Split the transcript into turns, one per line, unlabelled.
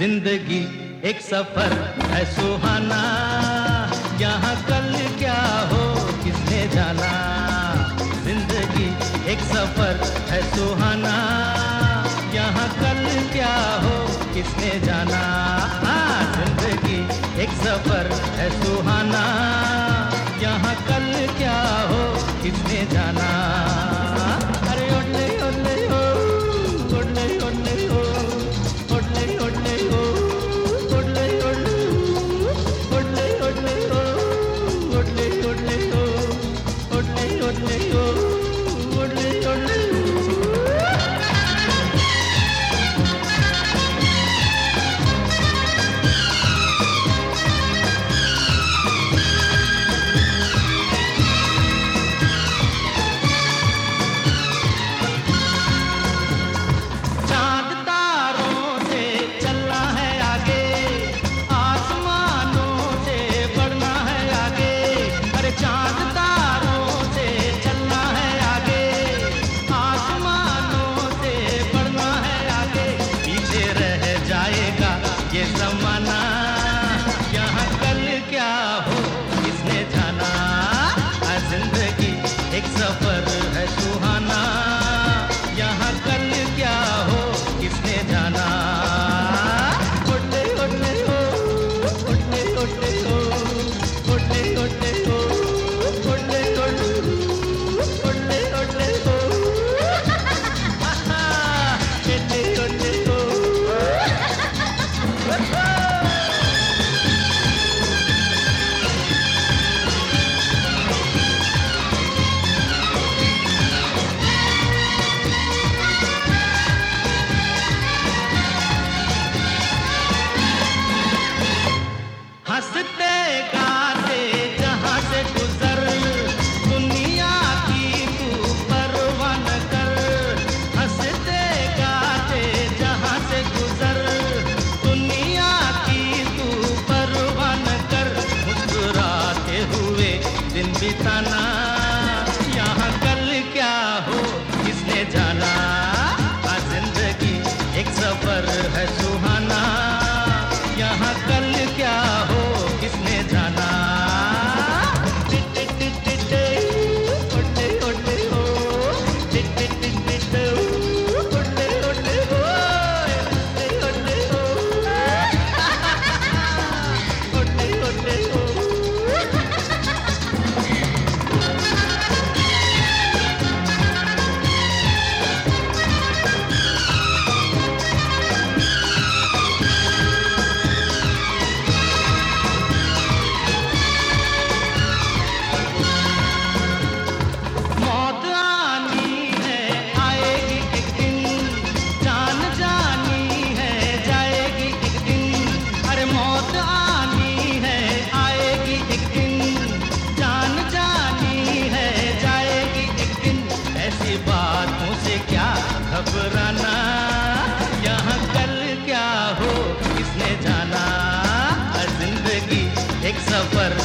ज़िंदगी एक सफ़र है सुहाना। यहाँ कल क्या हो, किसने जाना? ज़िंदगी एक सफ़र है सुहाना। यहाँ कल क्या हो, किसने जाना? हाँ, ज़िंदगी एक सफ़र है सुहाना। यहाँ कल क्या हो, किसने जाना? यहाँ कल क्या हो? किसने जाना? आज ज़िंदगी एक सफ़र है सुहाना। यहाँ कल क्या हो? घबराना। कल क्या हो किसने जाना? ज़िंदगी एक सफ़र।